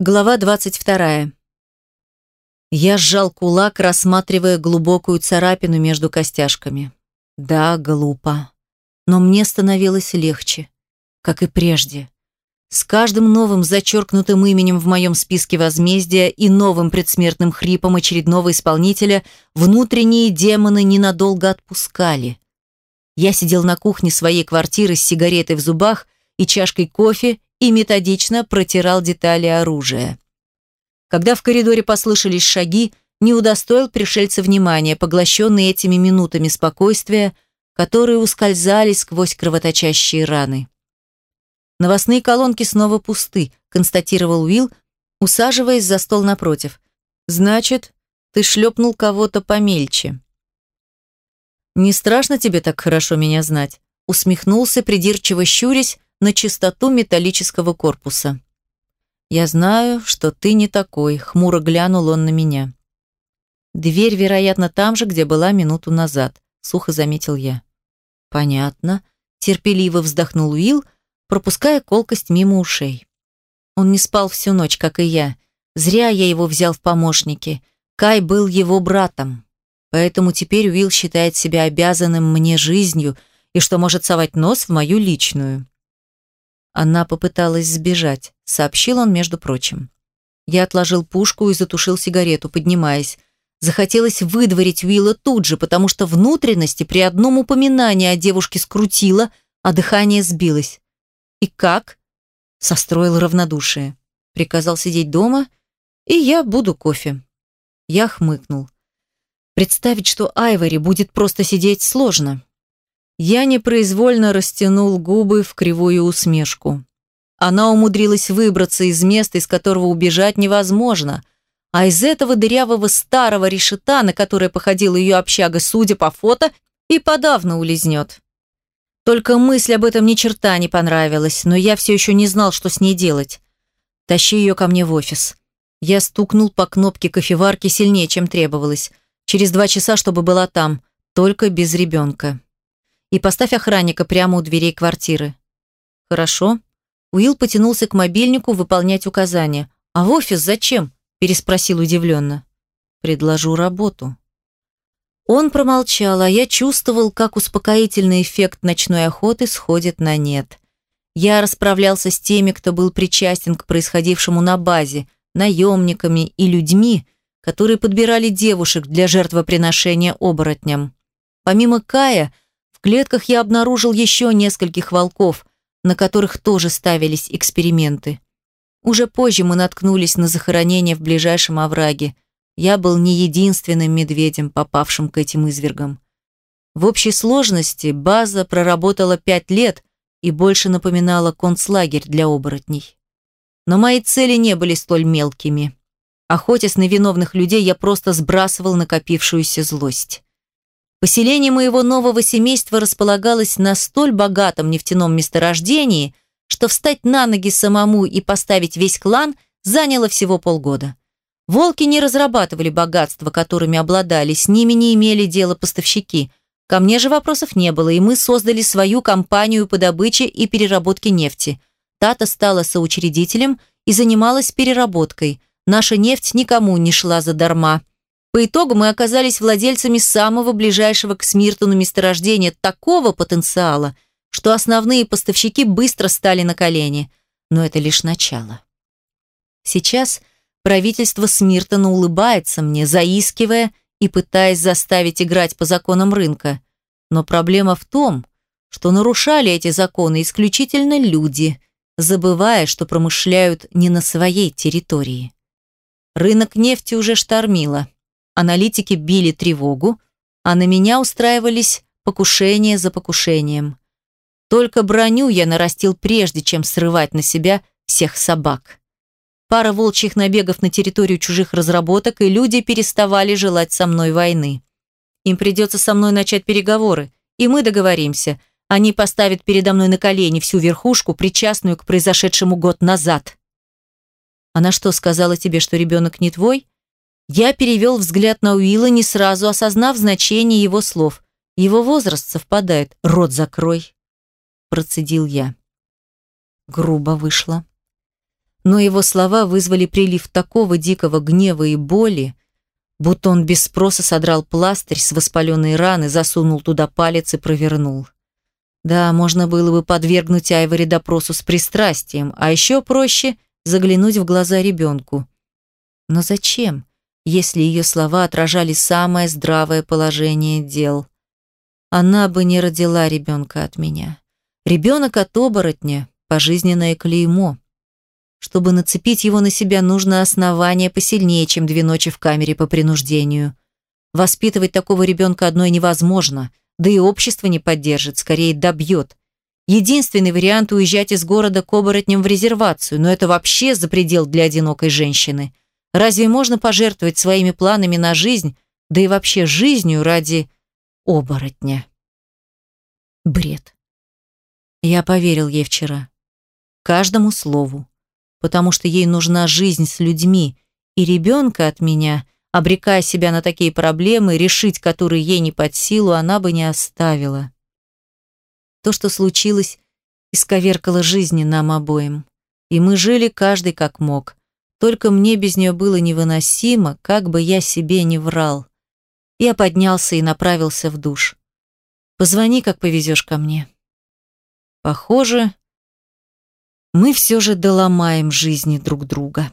Глава 22. Я сжал кулак, рассматривая глубокую царапину между костяшками. Да, глупо. Но мне становилось легче, как и прежде. С каждым новым зачеркнутым именем в моем списке возмездия и новым предсмертным хрипом очередного исполнителя внутренние демоны ненадолго отпускали. Я сидел на кухне своей квартиры с сигаретой в зубах и чашкой кофе и методично протирал детали оружия. Когда в коридоре послышались шаги, не удостоил пришельца внимания, поглощенный этими минутами спокойствия, которые ускользали сквозь кровоточащие раны. «Новостные колонки снова пусты», – констатировал Уилл, усаживаясь за стол напротив. «Значит, ты шлепнул кого-то помельче». «Не страшно тебе так хорошо меня знать?» – усмехнулся, придирчиво щурясь, на чистоту металлического корпуса. «Я знаю, что ты не такой», — хмуро глянул он на меня. «Дверь, вероятно, там же, где была минуту назад», — сухо заметил я. «Понятно», — терпеливо вздохнул Уилл, пропуская колкость мимо ушей. Он не спал всю ночь, как и я. Зря я его взял в помощники. Кай был его братом. Поэтому теперь Уилл считает себя обязанным мне жизнью и что может совать нос в мою личную. Она попыталась сбежать, сообщил он, между прочим. Я отложил пушку и затушил сигарету, поднимаясь. Захотелось выдворить Уилла тут же, потому что внутренности при одном упоминании о девушке скрутило, а дыхание сбилось. «И как?» – состроил равнодушие. Приказал сидеть дома, и я буду кофе. Я хмыкнул. Представить, что Айвори будет просто сидеть, сложно. Я непроизвольно растянул губы в кривую усмешку. Она умудрилась выбраться из места, из которого убежать невозможно, а из этого дырявого старого решета, на которое походила ее общага, судя по фото, и подавно улизнет. Только мысль об этом ни черта не понравилась, но я все еще не знал, что с ней делать. Тащи ее ко мне в офис. Я стукнул по кнопке кофеварки сильнее, чем требовалось. Через два часа, чтобы была там, только без ребенка и поставь охранника прямо у дверей квартиры». «Хорошо». Уилл потянулся к мобильнику выполнять указания. «А в офис зачем?» – переспросил удивленно. «Предложу работу». Он промолчал, а я чувствовал, как успокоительный эффект ночной охоты сходит на нет. Я расправлялся с теми, кто был причастен к происходившему на базе, наемниками и людьми, которые подбирали девушек для жертвоприношения оборотням. Помимо Кая – в клетках я обнаружил еще нескольких волков, на которых тоже ставились эксперименты. Уже позже мы наткнулись на захоронение в ближайшем овраге. Я был не единственным медведем, попавшим к этим извергам. В общей сложности база проработала пять лет и больше напоминала концлагерь для оборотней. Но мои цели не были столь мелкими. Охотясь на виновных людей, я просто сбрасывал накопившуюся злость. Поселение моего нового семейства располагалось на столь богатом нефтяном месторождении, что встать на ноги самому и поставить весь клан заняло всего полгода. Волки не разрабатывали богатства, которыми обладали, с ними не имели дела поставщики. Ко мне же вопросов не было, и мы создали свою компанию по добыче и переработке нефти. Тата стала соучредителем и занималась переработкой. Наша нефть никому не шла задарма. По итогу мы оказались владельцами самого ближайшего к Смиртону месторождения такого потенциала, что основные поставщики быстро стали на колени. Но это лишь начало. Сейчас правительство Смиртона улыбается мне, заискивая и пытаясь заставить играть по законам рынка. Но проблема в том, что нарушали эти законы исключительно люди, забывая, что промышляют не на своей территории. Рынок нефти уже штормило аналитики били тревогу, а на меня устраивались покушения за покушением. Только броню я нарастил прежде, чем срывать на себя всех собак. Пара волчьих набегов на территорию чужих разработок, и люди переставали желать со мной войны. Им придется со мной начать переговоры, и мы договоримся. Они поставят передо мной на колени всю верхушку, причастную к произошедшему год назад. Она что, сказала тебе, что ребенок не твой? Я перевел взгляд на Уилла, не сразу осознав значение его слов. Его возраст совпадает. Рот закрой. Процедил я. Грубо вышло. но его слова вызвали прилив такого дикого гнева и боли, будто он без спроса содрал пластырь с воспаленной раны, засунул туда палец и провернул. Да, можно было бы подвергнуть Айвори допросу с пристрастием, а еще проще заглянуть в глаза ребенку. Но зачем, если ее слова отражали самое здравое положение дел? Она бы не родила ребенка от меня. Ребенок от оборотня – пожизненное клеймо. Чтобы нацепить его на себя, нужно основание посильнее, чем две ночи в камере по принуждению. Воспитывать такого ребенка одной невозможно, да и общество не поддержит, скорее добьет. Единственный вариант – уезжать из города к оборотням в резервацию, но это вообще за предел для одинокой женщины. Разве можно пожертвовать своими планами на жизнь, да и вообще жизнью ради оборотня? Бред. Я поверил ей вчера. Каждому слову потому что ей нужна жизнь с людьми, и ребенка от меня, обрекая себя на такие проблемы, решить которые ей не под силу, она бы не оставила. То, что случилось, исковеркало жизни нам обоим. И мы жили каждый как мог. Только мне без нее было невыносимо, как бы я себе не врал. Я поднялся и направился в душ. «Позвони, как повезешь ко мне». Похоже, мы все же доломаем жизни друг друга.